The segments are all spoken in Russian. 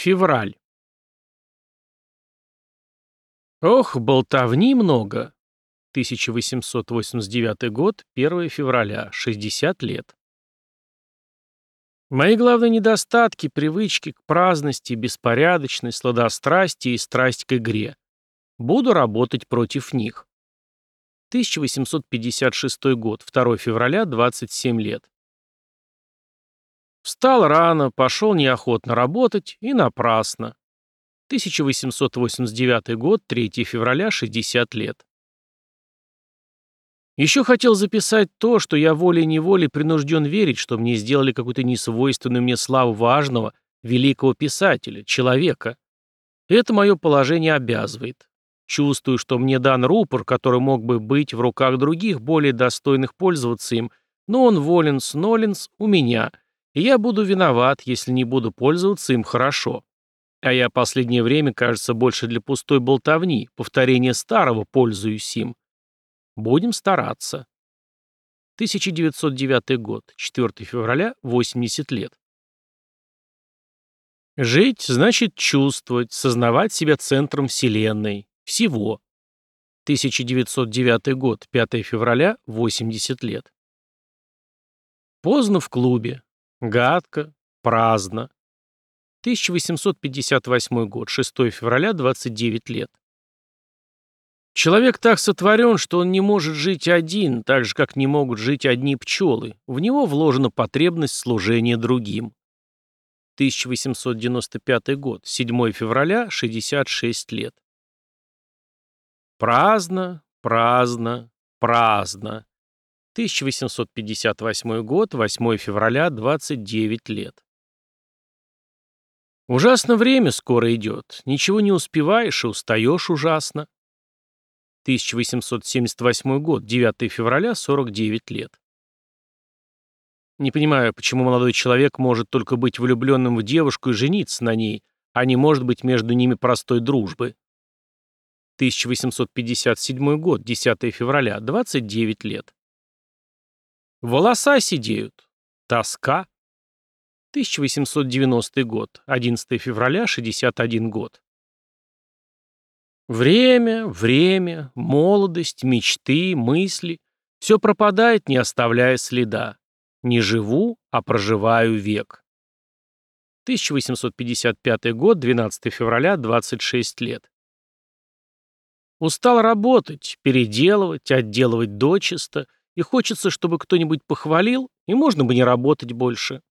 Февраль. Ох, болтовни много. 1889 год, 1 февраля, 60 лет. Мои главные недостатки – привычки к праздности, беспорядочность, сладострастие и страсть к игре. Буду работать против них. 1856 год, 2 февраля, 27 лет. Встал рано, пошел неохотно работать и напрасно. 1889 год, 3 февраля, 60 лет. Еще хотел записать то, что я волей-неволей принужден верить, что мне сделали какую-то несвойственную мне славу важного, великого писателя, человека. Это мое положение обязывает. Чувствую, что мне дан рупор, который мог бы быть в руках других, более достойных пользоваться им, но он волен с Ноленс у меня, и я буду виноват, если не буду пользоваться им хорошо. А я последнее время, кажется, больше для пустой болтовни, повторения старого пользуюсь им. Будем стараться. 1909 год, 4 февраля, 80 лет. Жить значит чувствовать, сознавать себя центром Вселенной. Всего. 1909 год, 5 февраля, 80 лет. Поздно в клубе. Гадко, праздно. 1858 год, 6 февраля, 29 лет. Человек так сотворен, что он не может жить один, так же, как не могут жить одни пчелы. В него вложена потребность служения другим. 1895 год, 7 февраля, 66 лет. Праздно, праздно, праздно. 1858 год, 8 февраля, 29 лет. Ужасно время скоро идет. Ничего не успеваешь и устаешь ужасно. 1878 год, 9 февраля, 49 лет. Не понимаю, почему молодой человек может только быть влюбленным в девушку и жениться на ней, а не может быть между ними простой дружбы. 1857 год, 10 февраля, 29 лет. Волоса сидеют. Тоска. 1890 год. 11 февраля, 61 год. Время, время, молодость, мечты, мысли. Все пропадает, не оставляя следа. Не живу, а проживаю век. 1855 год, 12 февраля, 26 лет. Устал работать, переделывать, отделывать дочисто – и хочется, чтобы кто-нибудь похвалил, и можно бы не работать больше.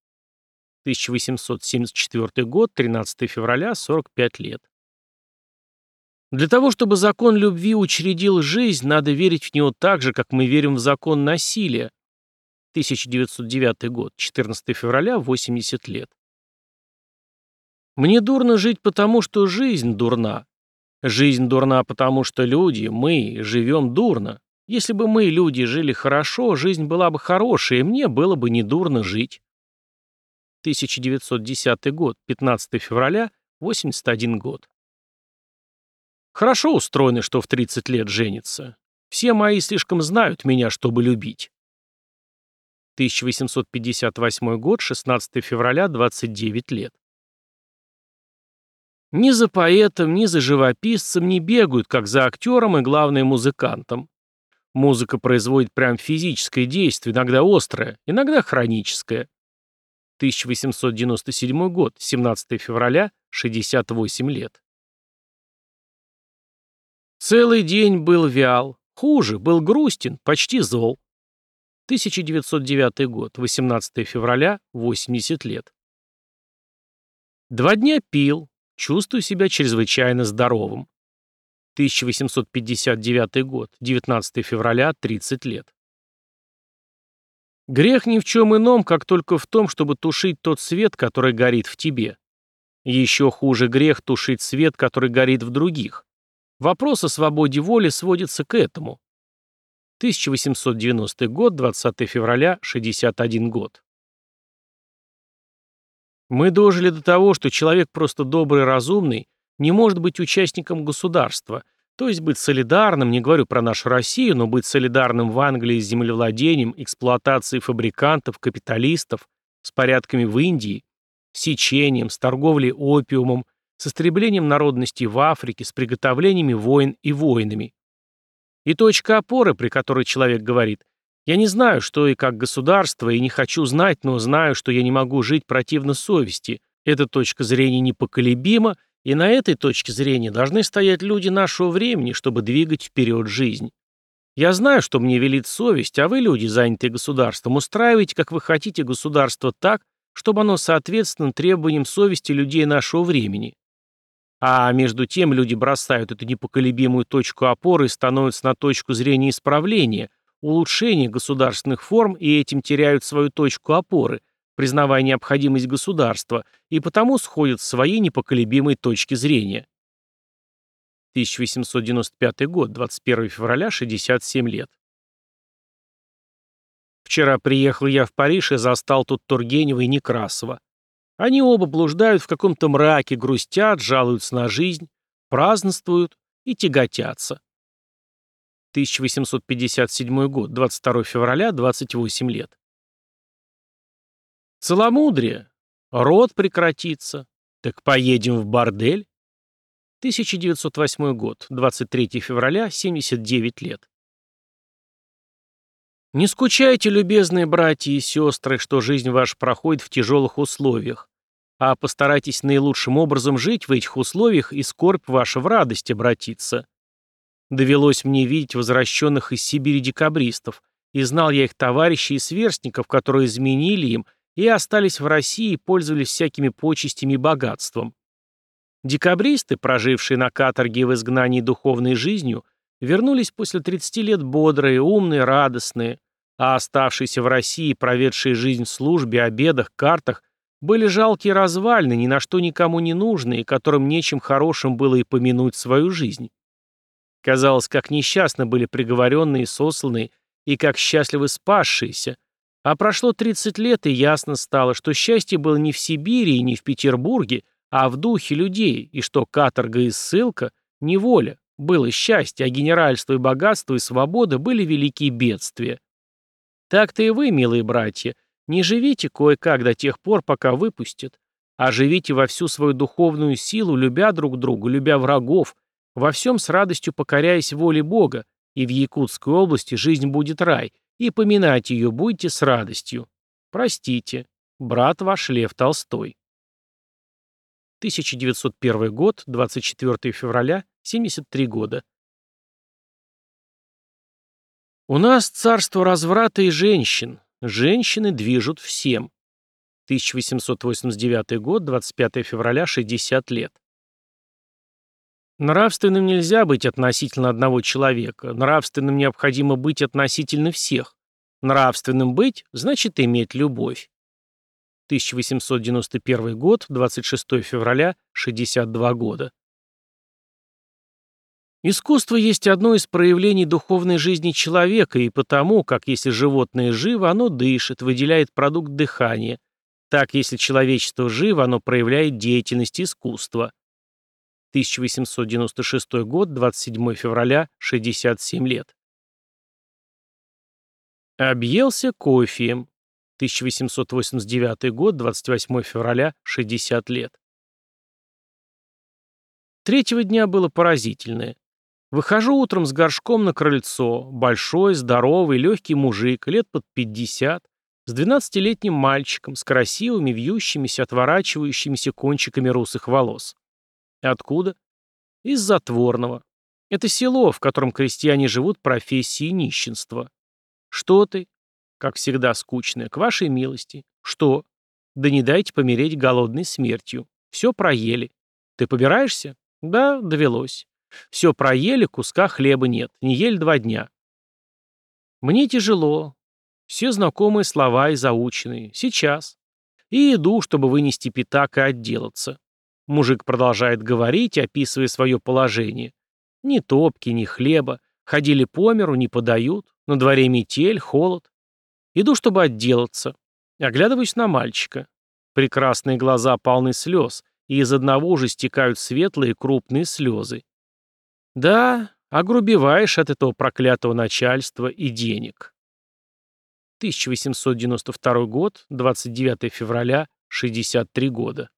1874 год, 13 февраля, 45 лет. Для того, чтобы закон любви учредил жизнь, надо верить в него так же, как мы верим в закон насилия. 1909 год, 14 февраля, 80 лет. Мне дурно жить потому, что жизнь дурна. Жизнь дурна потому, что люди, мы, живем дурно. Если бы мы, люди, жили хорошо, жизнь была бы хорошей, и мне было бы недурно жить. 1910 год, 15 февраля, 81 год. Хорошо устроены, что в 30 лет женится. Все мои слишком знают меня, чтобы любить. 1858 год, 16 февраля, 29 лет. Ни за поэтом, ни за живописцем не бегают, как за актером и, главное, музыкантом. Музыка производит прям физическое действие, иногда острое, иногда хроническое. 1897 год, 17 февраля, 68 лет. Целый день был вял, хуже, был грустен, почти зол. 1909 год, 18 февраля, 80 лет. Два дня пил, чувствую себя чрезвычайно здоровым. 1859 год, 19 февраля, 30 лет. Грех ни в чем ином, как только в том, чтобы тушить тот свет, который горит в тебе. Еще хуже грех тушить свет, который горит в других. Вопрос о свободе воли сводится к этому. 1890 год, 20 февраля, 61 год. Мы дожили до того, что человек просто добрый и разумный не может быть участником государства, то есть быть солидарным, не говорю про нашу Россию, но быть солидарным в Англии с землевладением, эксплуатацией фабрикантов, капиталистов, с порядками в Индии, С сечением, с торговлей опиумом, с истреблением народности в Африке, с приготовлениями войн и войнами. И точка опоры, при которой человек говорит «Я не знаю, что и как государство, и не хочу знать, но знаю, что я не могу жить противно совести. Эта точка зрения непоколебима, и на этой точке зрения должны стоять люди нашего времени, чтобы двигать вперед жизнь. Я знаю, что мне велит совесть, а вы, люди, занятые государством, устраиваете, как вы хотите, государство так, чтобы оно соответствовало требованиям совести людей нашего времени. А между тем люди бросают эту непоколебимую точку опоры и становятся на точку зрения исправления, улучшения государственных форм и этим теряют свою точку опоры, признавая необходимость государства, и потому сходят с своей непоколебимой точки зрения. 1895 год, 21 февраля, 67 лет. Вчера приехал я в Париж и застал тут Тургенева и Некрасова. Они оба блуждают в каком-то мраке, грустят, жалуются на жизнь, празднествуют и тяготятся. 1857 год, 22 февраля, 28 лет. Целомудрие. Род прекратится. Так поедем в бордель. 1908 год, 23 февраля, 79 лет. Не скучайте, любезные братья и сестры, что жизнь ваша проходит в тяжелых условиях, а постарайтесь наилучшим образом жить в этих условиях, и скорбь ваша в радость обратиться. Довелось мне видеть возвращенных из Сибири декабристов, и знал я их товарищей и сверстников, которые изменили им и остались в России и пользовались всякими почестями и богатством. Декабристы, прожившие на каторге в изгнании духовной жизнью, вернулись после 30 лет бодрые, умные, радостные, а оставшиеся в России, проведшие жизнь в службе, обедах, картах, были жалкие развальны, ни на что никому не нужные, которым нечем хорошим было и помянуть свою жизнь. Казалось, как несчастны были приговоренные и сосланные, и как счастливы спасшиеся. А прошло 30 лет, и ясно стало, что счастье было не в Сибири и не в Петербурге, а в духе людей, и что каторга и ссылка – неволя, было счастье, а генеральство и богатство и свобода были великие бедствия. Так-то и вы, милые братья, не живите кое-как до тех пор, пока выпустят, а живите во всю свою духовную силу, любя друг друга, любя врагов, во всем с радостью покоряясь воле Бога, и в Якутской области жизнь будет рай, и поминать ее будете с радостью. Простите, брат ваш Лев Толстой. 1901 год, 24 февраля, 73 года. У нас царство разврата и женщин. Женщины движут всем. 1889 год, 25 февраля, 60 лет. Нравственным нельзя быть относительно одного человека. Нравственным необходимо быть относительно всех. Нравственным быть – значит иметь любовь. 1891 год, 26 февраля, 62 года. Искусство есть одно из проявлений духовной жизни человека, и потому, как если животное живо, оно дышит, выделяет продукт дыхания, так если человечество живо, оно проявляет деятельность искусства. 1896 год, 27 февраля, 67 лет. Объелся кофеем. 1889 год, 28 февраля, 60 лет. Третьего дня было поразительное. Выхожу утром с горшком на крыльцо. Большой, здоровый, легкий мужик, лет под 50, с 12-летним мальчиком, с красивыми, вьющимися, отворачивающимися кончиками русых волос. Откуда? Из Затворного. Это село, в котором крестьяне живут профессией нищенства. Что ты? Как всегда скучная, к вашей милости. Что? Да не дайте помереть голодной смертью. Все проели. Ты побираешься? Да, довелось. Все проели, куска хлеба нет. Не ели два дня. Мне тяжело. Все знакомые слова и заученные. Сейчас. И иду, чтобы вынести пятак и отделаться. Мужик продолжает говорить, описывая свое положение. Ни топки, ни хлеба. Ходили по миру, не подают. На дворе метель, холод. Иду, чтобы отделаться. Оглядываюсь на мальчика. Прекрасные глаза полны слез, и из одного уже стекают светлые крупные слезы. Да, огрубеваешь от этого проклятого начальства и денег. 1892 год, 29 февраля, 63 года.